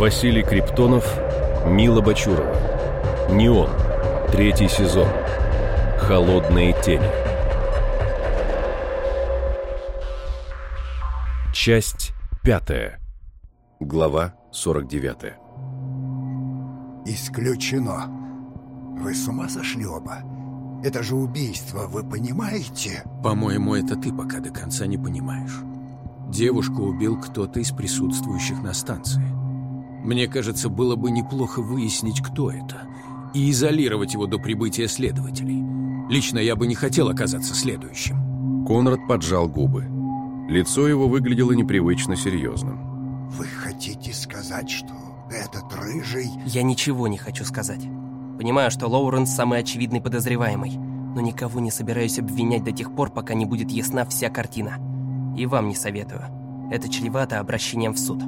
Василий Криптонов, Мила Бачурова. Неон. Третий сезон. Холодные тени. Часть пятая. Глава 49. Исключено. Вы с ума сошли оба? Это же убийство, вы понимаете? По-моему, это ты пока до конца не понимаешь. Девушку убил кто-то из присутствующих на станции. Мне кажется, было бы неплохо выяснить, кто это, и изолировать его до прибытия следователей. Лично я бы не хотел оказаться следующим. Конрад поджал губы. Лицо его выглядело непривычно серьезным. Вы хотите сказать, что этот рыжий... Я ничего не хочу сказать. Понимаю, что Лоуренс самый очевидный подозреваемый, но никого не собираюсь обвинять до тех пор, пока не будет ясна вся картина. И вам не советую. Это чревато обращением в суд.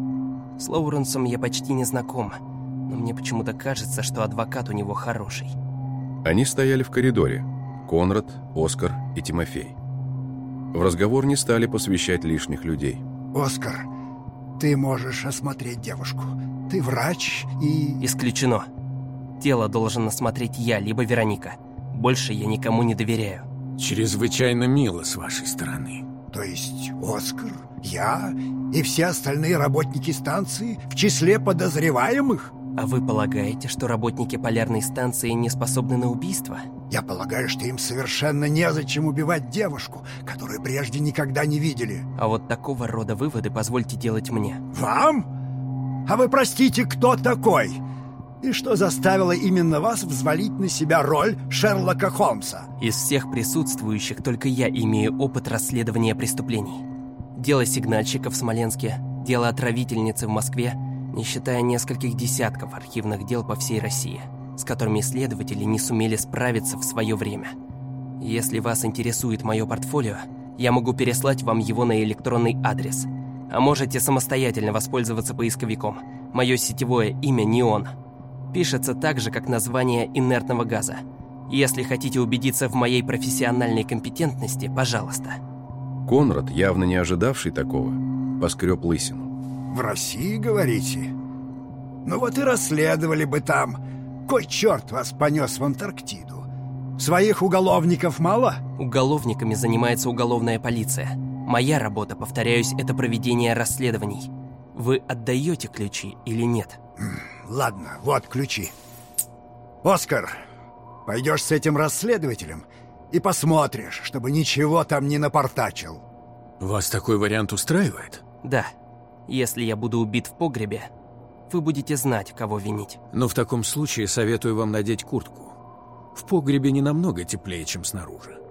С Лоуренсом я почти не знаком, но мне почему-то кажется, что адвокат у него хороший. Они стояли в коридоре. Конрад, Оскар и Тимофей. В разговор не стали посвящать лишних людей. Оскар, ты можешь осмотреть девушку. Ты врач и... Исключено. Тело должен осмотреть я, либо Вероника. Больше я никому не доверяю. Чрезвычайно мило с вашей стороны. То есть Оскар, я и все остальные работники станции в числе подозреваемых? А вы полагаете, что работники полярной станции не способны на убийство? Я полагаю, что им совершенно незачем убивать девушку, которую прежде никогда не видели. А вот такого рода выводы позвольте делать мне. Вам? А вы простите, кто такой? И что заставило именно вас взвалить на себя роль Шерлока Холмса? Из всех присутствующих только я имею опыт расследования преступлений. Дело сигнальщика в Смоленске, дело отравительницы в Москве, не считая нескольких десятков архивных дел по всей России, с которыми исследователи не сумели справиться в свое время. Если вас интересует мое портфолио, я могу переслать вам его на электронный адрес. А можете самостоятельно воспользоваться поисковиком. Мое сетевое имя Неон – Пишется так же, как название инертного газа. Если хотите убедиться в моей профессиональной компетентности, пожалуйста. Конрад, явно не ожидавший такого, поскреб лысину. В России, говорите? Ну вот и расследовали бы там. Кой черт вас понес в Антарктиду? Своих уголовников мало? Уголовниками занимается уголовная полиция. Моя работа, повторяюсь, это проведение расследований. Вы отдаете ключи или нет? Ладно, вот ключи. Оскар, пойдешь с этим расследователем и посмотришь, чтобы ничего там не напортачил. Вас такой вариант устраивает? Да. Если я буду убит в погребе, вы будете знать, кого винить. Но в таком случае советую вам надеть куртку. В погребе не намного теплее, чем снаружи.